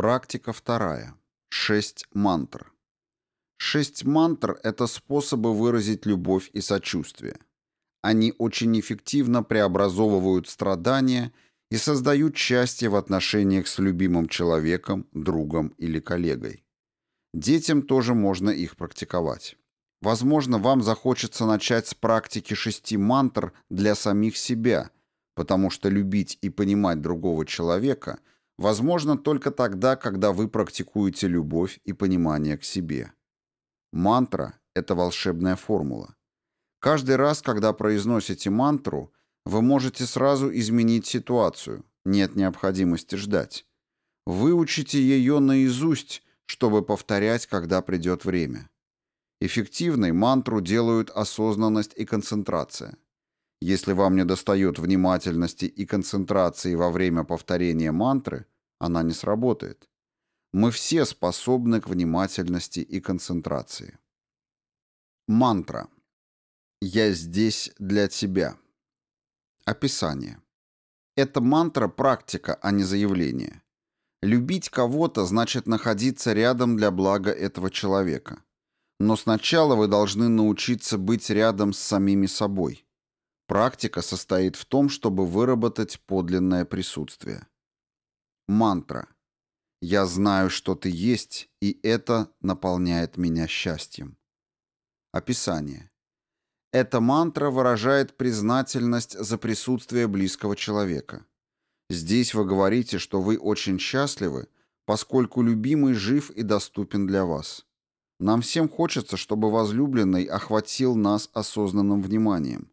Практика вторая. Шесть мантр. Шесть мантр – это способы выразить любовь и сочувствие. Они очень эффективно преобразовывают страдания и создают счастье в отношениях с любимым человеком, другом или коллегой. Детям тоже можно их практиковать. Возможно, вам захочется начать с практики шести мантр для самих себя, потому что любить и понимать другого человека возможно только тогда, когда вы практикуете любовь и понимание к себе. Мантра – это волшебная формула. Каждый раз, когда произносите мантру, вы можете сразу изменить ситуацию, нет необходимости ждать. Выучите ее наизусть, чтобы повторять, когда придет время. Эффективной мантру делают осознанность и концентрация. Если вам не достает внимательности и концентрации во время повторения мантры, она не сработает. Мы все способны к внимательности и концентрации. Мантра. Я здесь для тебя. Описание. Эта мантра – практика, а не заявление. Любить кого-то значит находиться рядом для блага этого человека. Но сначала вы должны научиться быть рядом с самими собой. Практика состоит в том, чтобы выработать подлинное присутствие. Мантра. Я знаю, что ты есть, и это наполняет меня счастьем. Описание. Эта мантра выражает признательность за присутствие близкого человека. Здесь вы говорите, что вы очень счастливы, поскольку любимый жив и доступен для вас. Нам всем хочется, чтобы возлюбленный охватил нас осознанным вниманием.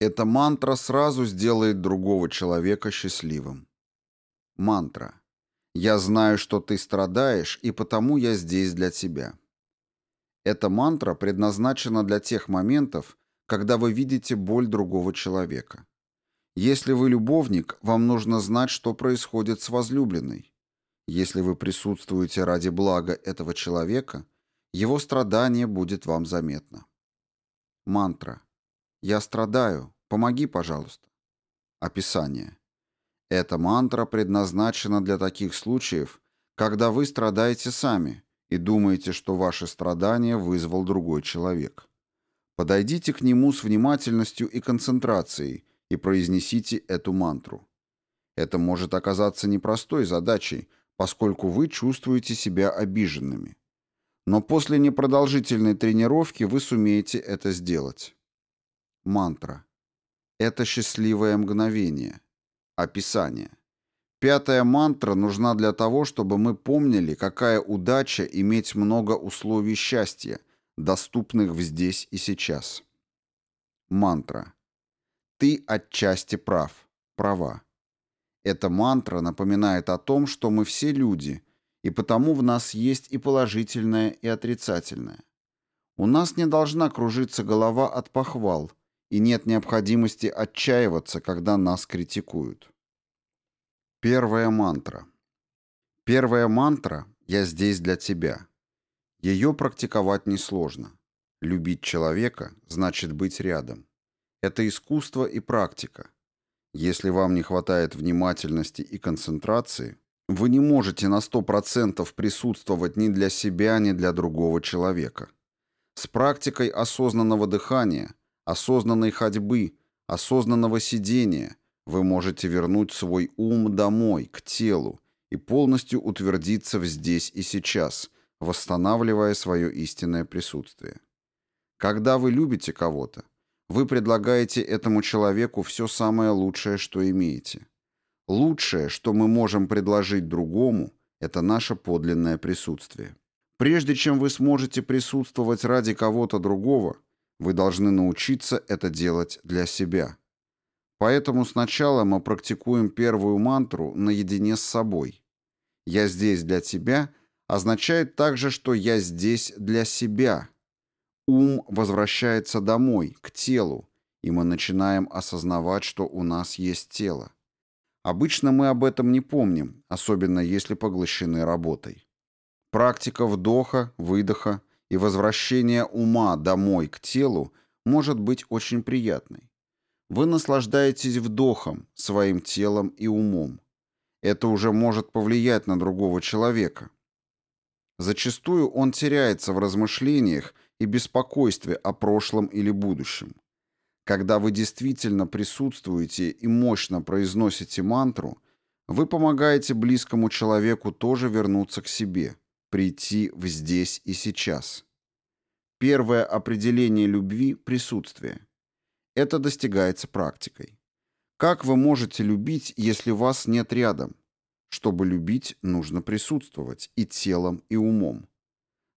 Эта мантра сразу сделает другого человека счастливым. Мантра. Я знаю, что ты страдаешь, и потому я здесь для тебя. Эта мантра предназначена для тех моментов, когда вы видите боль другого человека. Если вы любовник, вам нужно знать, что происходит с возлюбленной. Если вы присутствуете ради блага этого человека – его страдание будет вам заметно. Мантра. «Я страдаю. Помоги, пожалуйста». Описание. Эта мантра предназначена для таких случаев, когда вы страдаете сами и думаете, что ваше страдание вызвал другой человек. Подойдите к нему с внимательностью и концентрацией и произнесите эту мантру. Это может оказаться непростой задачей, поскольку вы чувствуете себя обиженными. Но после непродолжительной тренировки вы сумеете это сделать. Мантра. Это счастливое мгновение. Описание. Пятая мантра нужна для того, чтобы мы помнили, какая удача иметь много условий счастья, доступных здесь и сейчас. Мантра. Ты отчасти прав. Права. Эта мантра напоминает о том, что мы все люди, и потому в нас есть и положительное, и отрицательное. У нас не должна кружиться голова от похвал, и нет необходимости отчаиваться, когда нас критикуют. Первая мантра. Первая мантра «Я здесь для тебя». Ее практиковать несложно. Любить человека значит быть рядом. Это искусство и практика. Если вам не хватает внимательности и концентрации, вы не можете на 100% присутствовать ни для себя, ни для другого человека. С практикой осознанного дыхания, осознанной ходьбы, осознанного сидения вы можете вернуть свой ум домой, к телу, и полностью утвердиться в здесь и сейчас, восстанавливая свое истинное присутствие. Когда вы любите кого-то, вы предлагаете этому человеку все самое лучшее, что имеете. Лучшее, что мы можем предложить другому, это наше подлинное присутствие. Прежде чем вы сможете присутствовать ради кого-то другого, вы должны научиться это делать для себя. Поэтому сначала мы практикуем первую мантру наедине с собой. «Я здесь для тебя» означает также, что «я здесь для себя». Ум возвращается домой, к телу, и мы начинаем осознавать, что у нас есть тело. Обычно мы об этом не помним, особенно если поглощены работой. Практика вдоха, выдоха и возвращения ума домой к телу может быть очень приятной. Вы наслаждаетесь вдохом, своим телом и умом. это уже может повлиять на другого человека. Зачастую он теряется в размышлениях и беспокойстве о прошлом или будущем. Когда вы действительно присутствуете и мощно произносите мантру, вы помогаете близкому человеку тоже вернуться к себе, прийти в здесь и сейчас. Первое определение любви – присутствие. Это достигается практикой. Как вы можете любить, если вас нет рядом? Чтобы любить, нужно присутствовать и телом, и умом.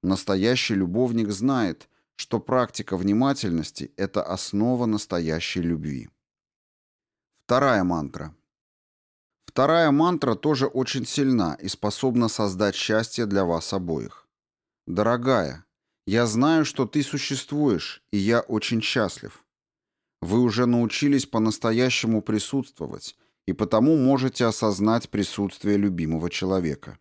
Настоящий любовник знает, что практика внимательности – это основа настоящей любви. Вторая мантра. Вторая мантра тоже очень сильна и способна создать счастье для вас обоих. Дорогая, я знаю, что ты существуешь, и я очень счастлив. Вы уже научились по-настоящему присутствовать, и потому можете осознать присутствие любимого человека.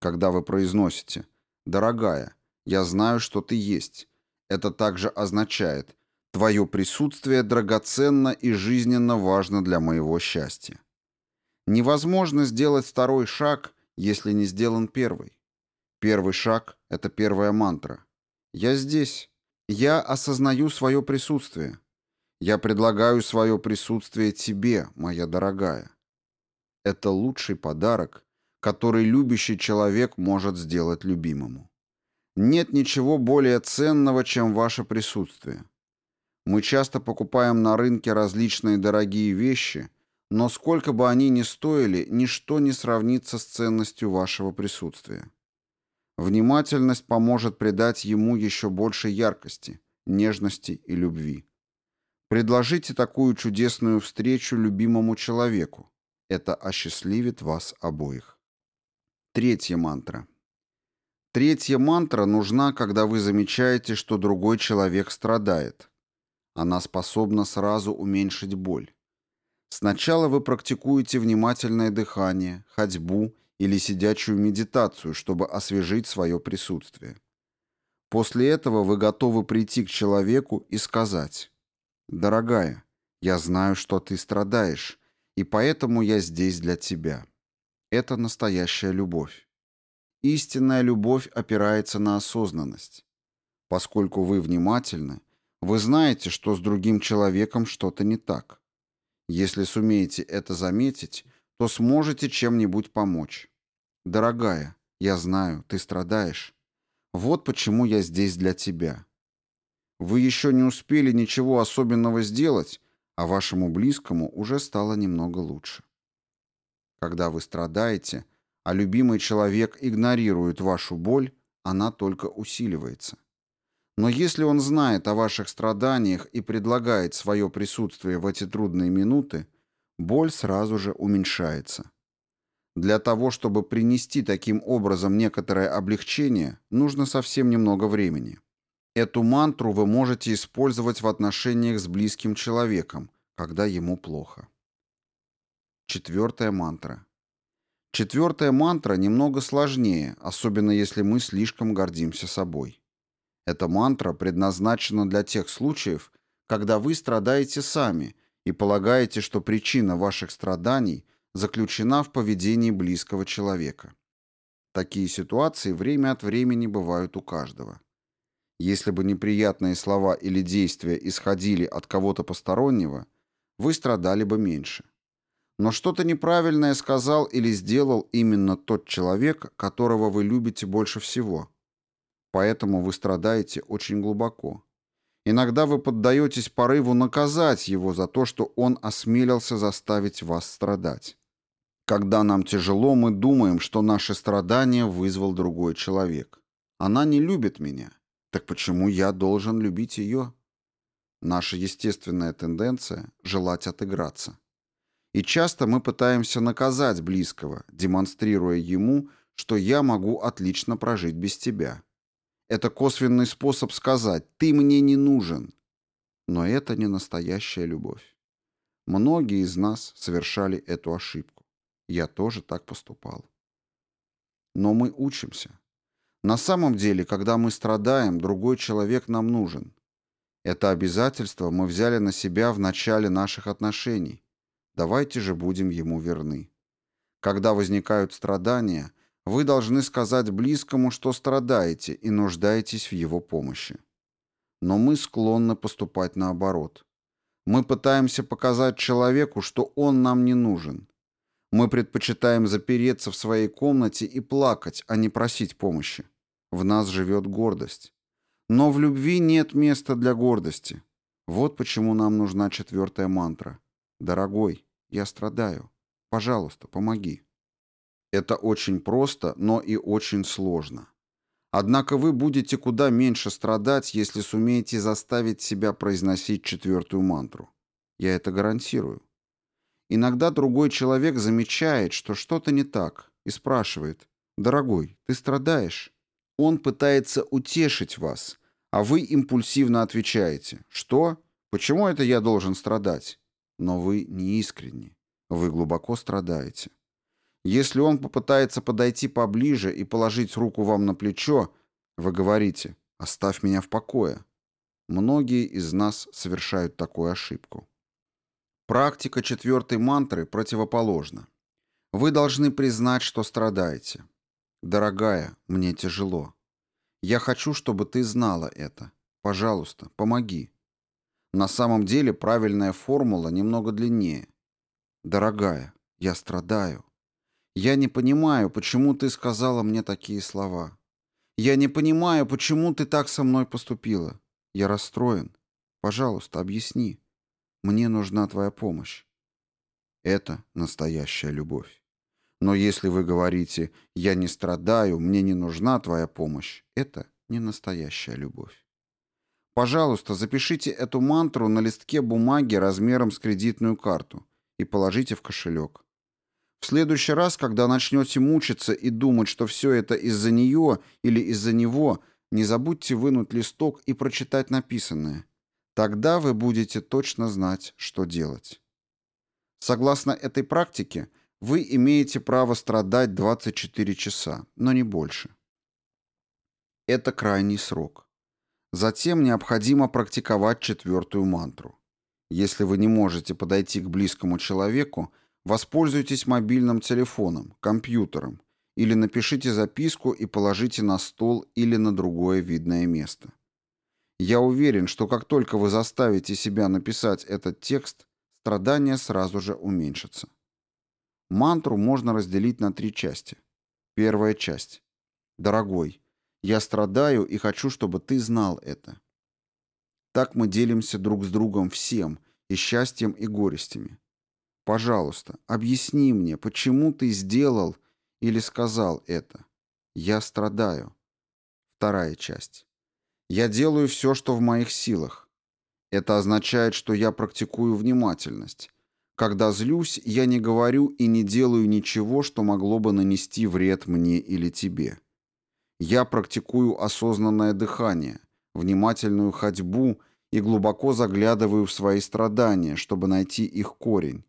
Когда вы произносите «Дорогая, я знаю, что ты есть», это также означает «Твое присутствие драгоценно и жизненно важно для моего счастья». Невозможно сделать второй шаг, если не сделан первый. Первый шаг — это первая мантра. «Я здесь. Я осознаю свое присутствие. Я предлагаю свое присутствие тебе, моя дорогая. Это лучший подарок, который любящий человек может сделать любимому. Нет ничего более ценного, чем ваше присутствие. Мы часто покупаем на рынке различные дорогие вещи, но сколько бы они ни стоили, ничто не сравнится с ценностью вашего присутствия. Внимательность поможет придать ему еще больше яркости, нежности и любви. Предложите такую чудесную встречу любимому человеку. Это осчастливит вас обоих. Третья мантра. Третья мантра нужна, когда вы замечаете, что другой человек страдает. Она способна сразу уменьшить боль. Сначала вы практикуете внимательное дыхание, ходьбу или сидячую медитацию, чтобы освежить свое присутствие. После этого вы готовы прийти к человеку и сказать «Дорогая, я знаю, что ты страдаешь, и поэтому я здесь для тебя». Это настоящая любовь. Истинная любовь опирается на осознанность. Поскольку вы внимательны, вы знаете, что с другим человеком что-то не так. Если сумеете это заметить, то сможете чем-нибудь помочь. Дорогая, я знаю, ты страдаешь. Вот почему я здесь для тебя. Вы еще не успели ничего особенного сделать, а вашему близкому уже стало немного лучше. Когда вы страдаете, а любимый человек игнорирует вашу боль, она только усиливается. Но если он знает о ваших страданиях и предлагает свое присутствие в эти трудные минуты, боль сразу же уменьшается. Для того, чтобы принести таким образом некоторое облегчение, нужно совсем немного времени. Эту мантру вы можете использовать в отношениях с близким человеком, когда ему плохо. Четвертая мантра. Четвертая мантра немного сложнее, особенно если мы слишком гордимся собой. Эта мантра предназначена для тех случаев, когда вы страдаете сами и полагаете, что причина ваших страданий заключена в поведении близкого человека. Такие ситуации время от времени бывают у каждого. Если бы неприятные слова или действия исходили от кого-то постороннего, вы страдали бы меньше. Но что-то неправильное сказал или сделал именно тот человек, которого вы любите больше всего. Поэтому вы страдаете очень глубоко. Иногда вы поддаетесь порыву наказать его за то, что он осмелился заставить вас страдать. Когда нам тяжело, мы думаем, что наше страдание вызвал другой человек. Она не любит меня. Так почему я должен любить ее? Наша естественная тенденция – желать отыграться. И часто мы пытаемся наказать близкого, демонстрируя ему, что я могу отлично прожить без тебя. Это косвенный способ сказать «ты мне не нужен». Но это не настоящая любовь. Многие из нас совершали эту ошибку. Я тоже так поступал. Но мы учимся. На самом деле, когда мы страдаем, другой человек нам нужен. Это обязательство мы взяли на себя в начале наших отношений. Давайте же будем ему верны. Когда возникают страдания, вы должны сказать близкому, что страдаете и нуждаетесь в его помощи. Но мы склонны поступать наоборот. Мы пытаемся показать человеку, что он нам не нужен. Мы предпочитаем запереться в своей комнате и плакать, а не просить помощи. В нас живет гордость. Но в любви нет места для гордости. Вот почему нам нужна четвертая мантра. «Дорогой, я страдаю. Пожалуйста, помоги». Это очень просто, но и очень сложно. Однако вы будете куда меньше страдать, если сумеете заставить себя произносить четвертую мантру. Я это гарантирую. Иногда другой человек замечает, что что-то не так, и спрашивает, «Дорогой, ты страдаешь?» Он пытается утешить вас, а вы импульсивно отвечаете, «Что? Почему это я должен страдать?» Но вы не искренни, вы глубоко страдаете. Если он попытается подойти поближе и положить руку вам на плечо, вы говорите «оставь меня в покое». Многие из нас совершают такую ошибку. Практика четвертой мантры противоположна. Вы должны признать, что страдаете. «Дорогая, мне тяжело. Я хочу, чтобы ты знала это. Пожалуйста, помоги». На самом деле правильная формула немного длиннее. «Дорогая, я страдаю. Я не понимаю, почему ты сказала мне такие слова. Я не понимаю, почему ты так со мной поступила. Я расстроен. Пожалуйста, объясни. Мне нужна твоя помощь. Это настоящая любовь. Но если вы говорите «я не страдаю, мне не нужна твоя помощь», это не настоящая любовь. Пожалуйста, запишите эту мантру на листке бумаги размером с кредитную карту и положите в кошелек. В следующий раз, когда начнете мучиться и думать, что все это из-за нее или из-за него, не забудьте вынуть листок и прочитать написанное. Тогда вы будете точно знать, что делать. Согласно этой практике, вы имеете право страдать 24 часа, но не больше. Это крайний срок. Затем необходимо практиковать четвертую мантру. Если вы не можете подойти к близкому человеку, Воспользуйтесь мобильным телефоном, компьютером или напишите записку и положите на стол или на другое видное место. Я уверен, что как только вы заставите себя написать этот текст, страдания сразу же уменьшатся. Мантру можно разделить на три части. Первая часть. Дорогой, я страдаю и хочу, чтобы ты знал это. Так мы делимся друг с другом всем, и счастьем, и горестями. Пожалуйста, объясни мне, почему ты сделал или сказал это. Я страдаю. Вторая часть. Я делаю все, что в моих силах. Это означает, что я практикую внимательность. Когда злюсь, я не говорю и не делаю ничего, что могло бы нанести вред мне или тебе. Я практикую осознанное дыхание, внимательную ходьбу и глубоко заглядываю в свои страдания, чтобы найти их корень.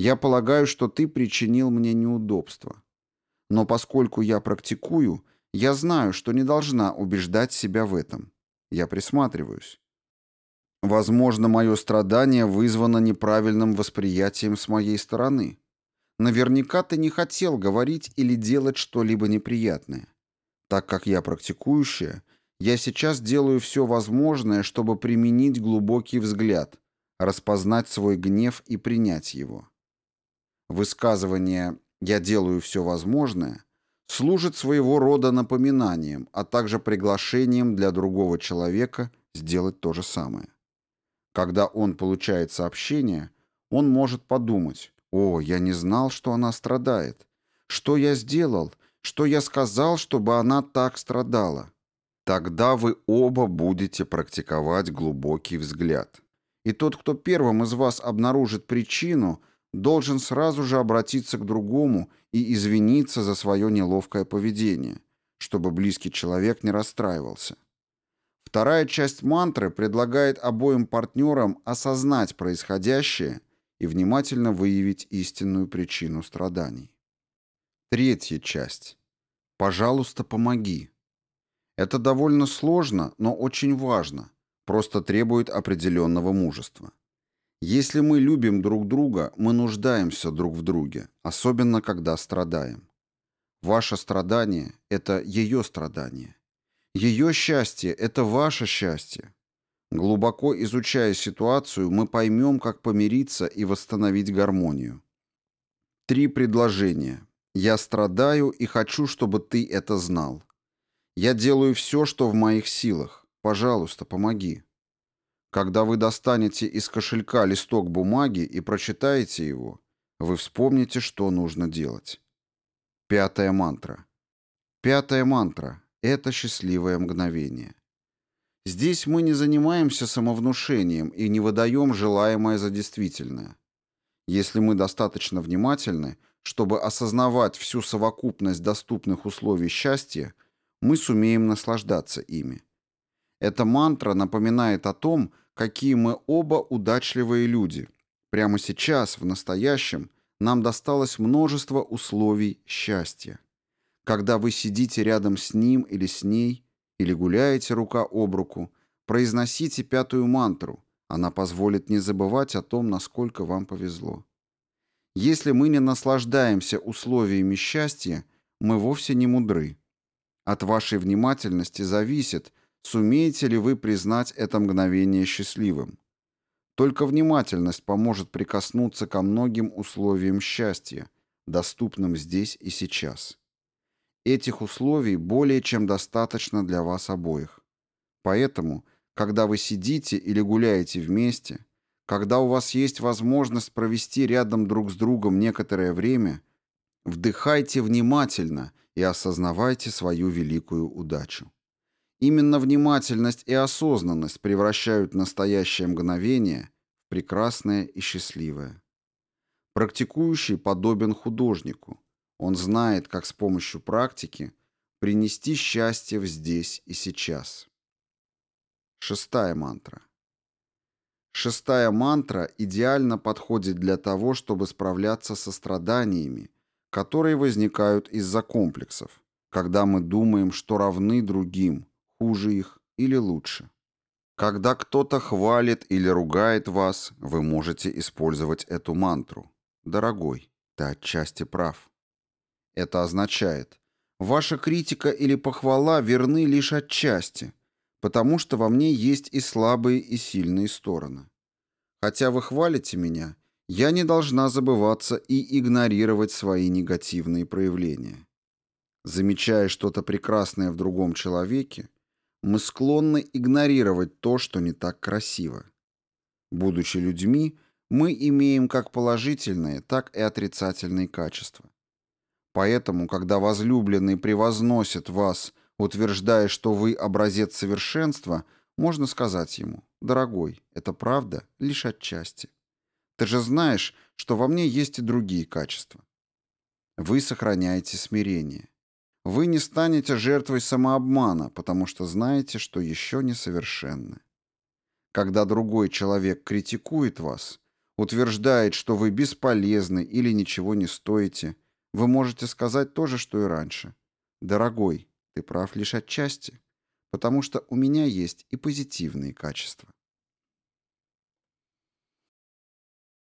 Я полагаю, что ты причинил мне неудобства. Но поскольку я практикую, я знаю, что не должна убеждать себя в этом. Я присматриваюсь. Возможно, мое страдание вызвано неправильным восприятием с моей стороны. Наверняка ты не хотел говорить или делать что-либо неприятное. Так как я практикующая, я сейчас делаю все возможное, чтобы применить глубокий взгляд, распознать свой гнев и принять его. Высказывание «я делаю все возможное» служит своего рода напоминанием, а также приглашением для другого человека сделать то же самое. Когда он получает сообщение, он может подумать «О, я не знал, что она страдает. Что я сделал? Что я сказал, чтобы она так страдала?» Тогда вы оба будете практиковать глубокий взгляд. И тот, кто первым из вас обнаружит причину – должен сразу же обратиться к другому и извиниться за свое неловкое поведение, чтобы близкий человек не расстраивался. Вторая часть мантры предлагает обоим партнерам осознать происходящее и внимательно выявить истинную причину страданий. Третья часть. Пожалуйста, помоги. Это довольно сложно, но очень важно, просто требует определенного мужества. Если мы любим друг друга, мы нуждаемся друг в друге, особенно когда страдаем. Ваше страдание – это ее страдание. Ее счастье – это ваше счастье. Глубоко изучая ситуацию, мы поймем, как помириться и восстановить гармонию. Три предложения. Я страдаю и хочу, чтобы ты это знал. Я делаю все, что в моих силах. Пожалуйста, помоги. Когда вы достанете из кошелька листок бумаги и прочитаете его, вы вспомните, что нужно делать. Пятая мантра. Пятая мантра – это счастливое мгновение. Здесь мы не занимаемся самовнушением и не выдаем желаемое за действительное. Если мы достаточно внимательны, чтобы осознавать всю совокупность доступных условий счастья, мы сумеем наслаждаться ими. Эта мантра напоминает о том, какие мы оба удачливые люди. Прямо сейчас, в настоящем, нам досталось множество условий счастья. Когда вы сидите рядом с ним или с ней, или гуляете рука об руку, произносите пятую мантру. Она позволит не забывать о том, насколько вам повезло. Если мы не наслаждаемся условиями счастья, мы вовсе не мудры. От вашей внимательности зависит, сумеете ли вы признать это мгновение счастливым. Только внимательность поможет прикоснуться ко многим условиям счастья, доступным здесь и сейчас. Этих условий более чем достаточно для вас обоих. Поэтому, когда вы сидите или гуляете вместе, когда у вас есть возможность провести рядом друг с другом некоторое время, вдыхайте внимательно и осознавайте свою великую удачу. Именно внимательность и осознанность превращают настоящее мгновение в прекрасное и счастливое. Практикующий подобен художнику. Он знает, как с помощью практики принести счастье в здесь и сейчас. Шестая мантра. Шестая мантра идеально подходит для того, чтобы справляться со страданиями, которые возникают из-за комплексов, когда мы думаем, что равны другим, хуже их или лучше. Когда кто-то хвалит или ругает вас, вы можете использовать эту мантру. «Дорогой, ты отчасти прав». Это означает, ваша критика или похвала верны лишь отчасти, потому что во мне есть и слабые, и сильные стороны. Хотя вы хвалите меня, я не должна забываться и игнорировать свои негативные проявления. Замечая что-то прекрасное в другом человеке, мы склонны игнорировать то, что не так красиво. Будучи людьми, мы имеем как положительные, так и отрицательные качества. Поэтому, когда возлюбленный превозносит вас, утверждая, что вы образец совершенства, можно сказать ему, «Дорогой, это правда лишь отчасти. Ты же знаешь, что во мне есть и другие качества». Вы сохраняете смирение. Вы не станете жертвой самообмана, потому что знаете, что еще несовершенны. Когда другой человек критикует вас, утверждает, что вы бесполезны или ничего не стоите, вы можете сказать то же, что и раньше. «Дорогой, ты прав лишь отчасти, потому что у меня есть и позитивные качества».